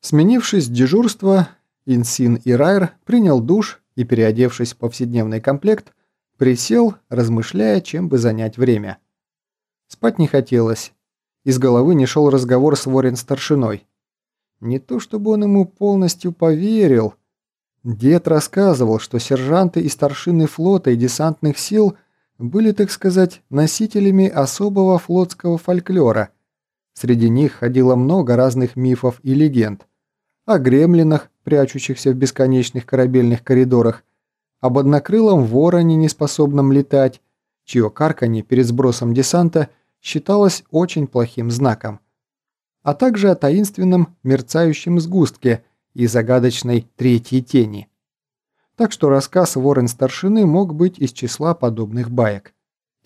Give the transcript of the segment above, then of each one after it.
Сменившись дежурство, Инсин и Райер принял душ и, переодевшись в повседневный комплект, присел, размышляя, чем бы занять время. Спать не хотелось. Из головы не шел разговор с Ворин-старшиной. Не то чтобы он ему полностью поверил. Дед рассказывал, что сержанты и старшины флота и десантных сил были, так сказать, носителями особого флотского фольклора. Среди них ходило много разных мифов и легенд о гремлинах, прячущихся в бесконечных корабельных коридорах, об однокрылом вороне, неспособном летать, чье карканье перед сбросом десанта считалось очень плохим знаком, а также о таинственном мерцающем сгустке и загадочной третьей тени. Так что рассказ ворон-старшины мог быть из числа подобных баек.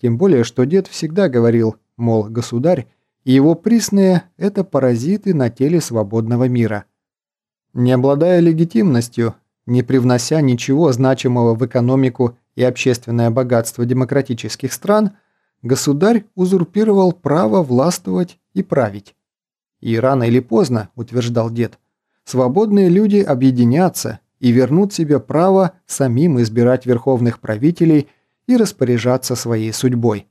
Тем более, что дед всегда говорил, мол, государь и его присные – это паразиты на теле свободного мира – не обладая легитимностью, не привнося ничего значимого в экономику и общественное богатство демократических стран, государь узурпировал право властвовать и править. И рано или поздно, утверждал дед, свободные люди объединятся и вернут себе право самим избирать верховных правителей и распоряжаться своей судьбой.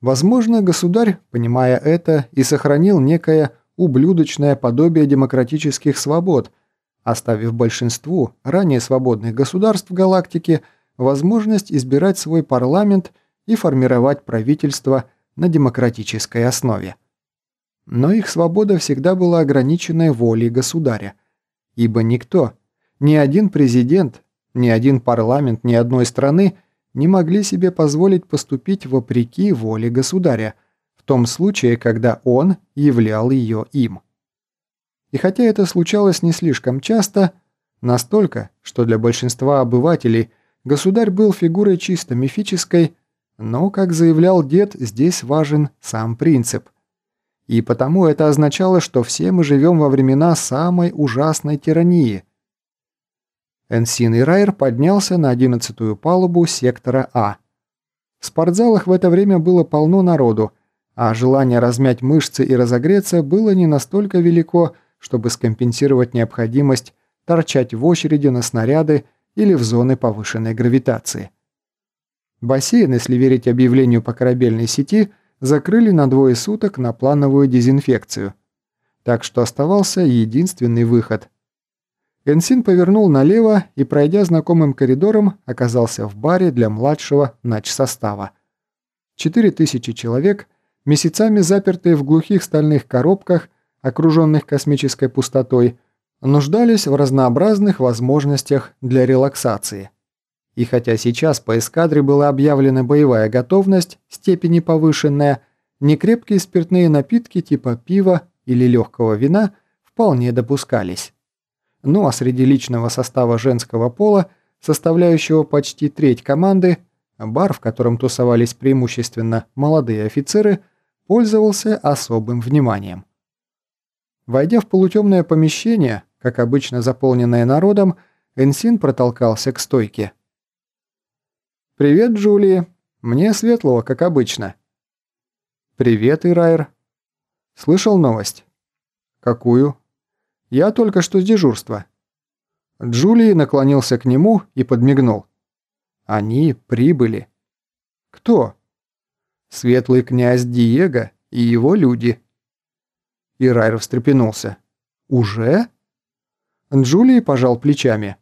Возможно, государь, понимая это, и сохранил некое ублюдочное подобие демократических свобод, оставив большинству ранее свободных государств галактики возможность избирать свой парламент и формировать правительство на демократической основе. Но их свобода всегда была ограниченной волей государя, ибо никто, ни один президент, ни один парламент ни одной страны не могли себе позволить поступить вопреки воле государя – том случае, когда он являл ее им. И хотя это случалось не слишком часто, настолько, что для большинства обывателей государь был фигурой чисто мифической, но, как заявлял дед, здесь важен сам принцип. И потому это означало, что все мы живем во времена самой ужасной тирании. Энсин и Райер поднялся на одиннадцатую палубу сектора А. В спортзалах в это время было полно народу, а желание размять мышцы и разогреться было не настолько велико, чтобы скомпенсировать необходимость торчать в очереди на снаряды или в зоны повышенной гравитации. Бассейн, если верить объявлению по корабельной сети, закрыли на двое суток на плановую дезинфекцию. Так что оставался единственный выход. Энсин повернул налево и, пройдя знакомым коридором, оказался в баре для младшего нач-состава. Четыре тысячи человек – месяцами запертые в глухих стальных коробках, окруженных космической пустотой, нуждались в разнообразных возможностях для релаксации. И хотя сейчас по эскадре была объявлена боевая готовность, степени повышенная, некрепкие спиртные напитки типа пива или легкого вина вполне допускались. Ну а среди личного состава женского пола, составляющего почти треть команды, бар, в котором тусовались преимущественно молодые офицеры – пользовался особым вниманием. Войдя в полутемное помещение, как обычно заполненное народом, Энсин протолкался к стойке. «Привет, Джулии. Мне светлого, как обычно». «Привет, Ирайр». «Слышал новость?» «Какую?» «Я только что с дежурства». Джулии наклонился к нему и подмигнул. «Они прибыли». «Кто?» Светлый князь Диего и его люди». Ирайр встрепенулся. «Уже?» Джулий пожал плечами.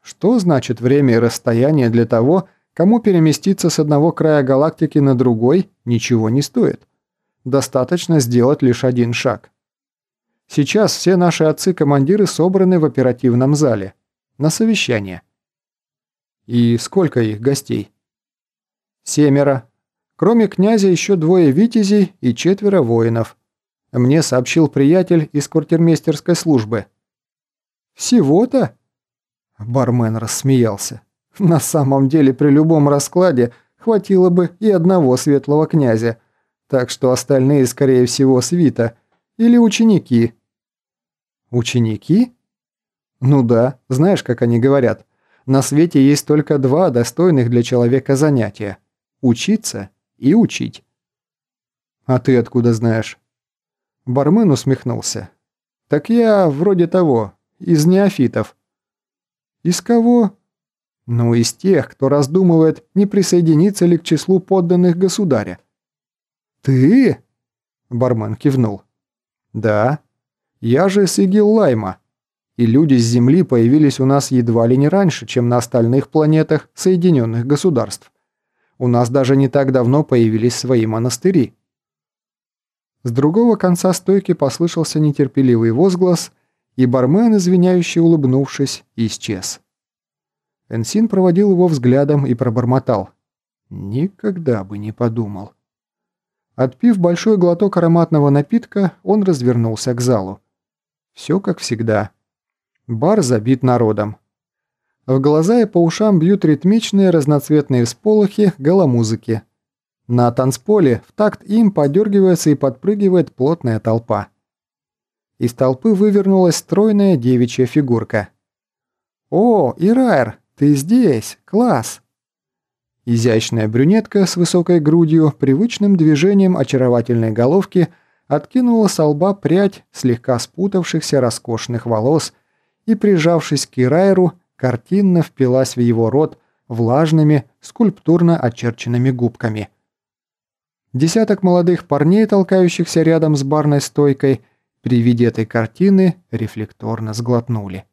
«Что значит время и расстояние для того, кому переместиться с одного края галактики на другой, ничего не стоит. Достаточно сделать лишь один шаг. Сейчас все наши отцы-командиры собраны в оперативном зале. На совещание. И сколько их гостей? Семеро, Кроме князя еще двое витязей и четверо воинов. Мне сообщил приятель из квартирмейстерской службы. «Всего-то?» Бармен рассмеялся. «На самом деле при любом раскладе хватило бы и одного светлого князя, так что остальные, скорее всего, свита или ученики». «Ученики?» «Ну да, знаешь, как они говорят. На свете есть только два достойных для человека занятия – учиться и учить. «А ты откуда знаешь?» Бармен усмехнулся. Так я вроде того, из неофитов». «Из кого?» «Ну, из тех, кто раздумывает, не присоединиться ли к числу подданных государя». «Ты?» – бармен кивнул. «Да. Я же с Игиллайма. И люди с Земли появились у нас едва ли не раньше, чем на остальных планетах Соединенных Государств. У нас даже не так давно появились свои монастыри». С другого конца стойки послышался нетерпеливый возглас, и бармен, извиняюще улыбнувшись, исчез. Энсин проводил его взглядом и пробормотал. «Никогда бы не подумал». Отпив большой глоток ароматного напитка, он развернулся к залу. Все как всегда. Бар забит народом. В глаза и по ушам бьют ритмичные разноцветные всполохи голомузыки. На танцполе в такт им подергивается и подпрыгивает плотная толпа. Из толпы вывернулась стройная девичья фигурка. «О, Ирайр, ты здесь! Класс!» Изящная брюнетка с высокой грудью, привычным движением очаровательной головки откинула с лба прядь слегка спутавшихся роскошных волос и, прижавшись к Ирайру, картинно впилась в его рот влажными, скульптурно очерченными губками. Десяток молодых парней, толкающихся рядом с барной стойкой, при виде этой картины рефлекторно сглотнули.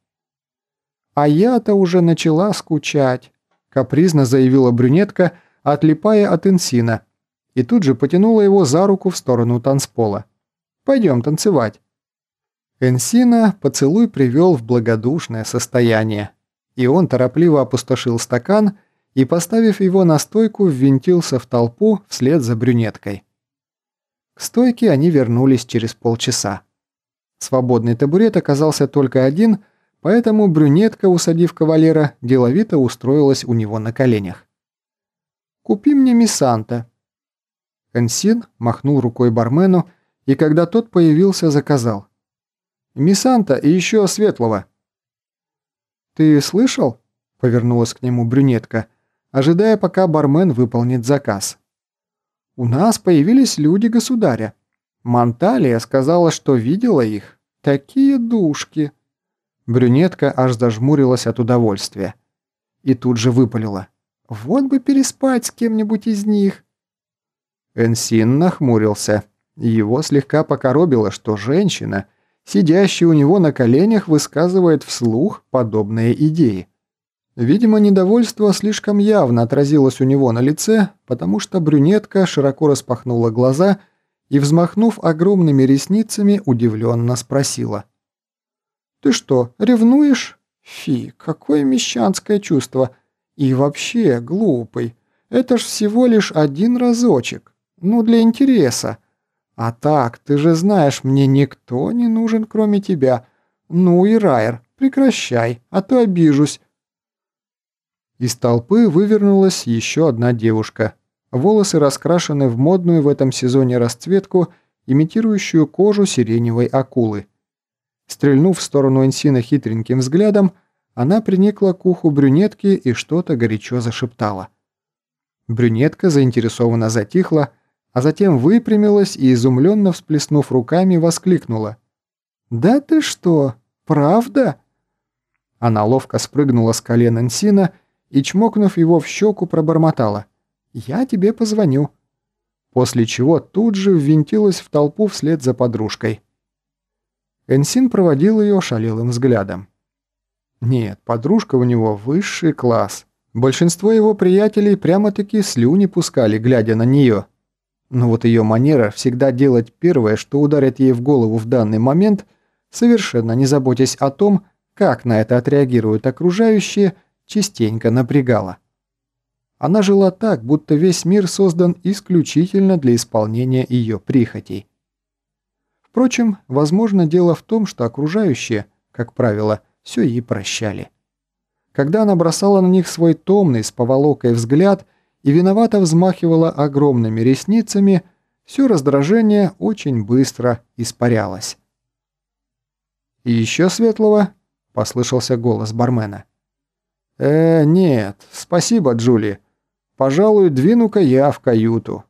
«А я-то уже начала скучать», – капризно заявила брюнетка, отлипая от инсина, и тут же потянула его за руку в сторону танцпола. «Пойдем танцевать». Энсина поцелуй привел в благодушное состояние, и он торопливо опустошил стакан и, поставив его на стойку, ввинтился в толпу вслед за брюнеткой. К стойке они вернулись через полчаса. Свободный табурет оказался только один, поэтому брюнетка, усадив кавалера, деловито устроилась у него на коленях. «Купи мне миссанта». Энсин махнул рукой бармену, и когда тот появился, заказал. «Миссанта и еще светлого». «Ты слышал?» – повернулась к нему брюнетка, ожидая, пока бармен выполнит заказ. «У нас появились люди государя. Монталия сказала, что видела их. Такие душки!» Брюнетка аж зажмурилась от удовольствия. И тут же выпалила. «Вот бы переспать с кем-нибудь из них!» Энсин нахмурился. Его слегка покоробило, что женщина, сидящая у него на коленях, высказывает вслух подобные идеи. Видимо, недовольство слишком явно отразилось у него на лице, потому что брюнетка широко распахнула глаза и, взмахнув огромными ресницами, удивленно спросила. Ты что, ревнуешь? Фи, какое мещанское чувство. И вообще, глупый. Это ж всего лишь один разочек. Ну, для интереса. А так, ты же знаешь, мне никто не нужен, кроме тебя. Ну и Райер, прекращай, а то обижусь. Из толпы вывернулась еще одна девушка. Волосы раскрашены в модную в этом сезоне расцветку, имитирующую кожу сиреневой акулы. Стрельнув в сторону Энсина хитреньким взглядом, она приникла к уху брюнетки и что-то горячо зашептала. Брюнетка заинтересованно затихла, а затем выпрямилась и, изумленно всплеснув руками, воскликнула. «Да ты что, правда?» Она ловко спрыгнула с колен Энсина и, чмокнув его в щеку, пробормотала. «Я тебе позвоню». После чего тут же ввинтилась в толпу вслед за подружкой. Энсин проводил ее шалелым взглядом. Нет, подружка у него высший класс. Большинство его приятелей прямо-таки слюни пускали, глядя на нее. Но вот ее манера всегда делать первое, что ударит ей в голову в данный момент, совершенно не заботясь о том, как на это отреагируют окружающие, частенько напрягала. Она жила так, будто весь мир создан исключительно для исполнения ее прихотей. Впрочем, возможно, дело в том, что окружающие, как правило, все ей прощали. Когда она бросала на них свой томный с поволокой взгляд и виновато взмахивала огромными ресницами, все раздражение очень быстро испарялось. «И еще светлого?» – послышался голос бармена. «Э, нет, спасибо, Джули. Пожалуй, двину-ка я в каюту».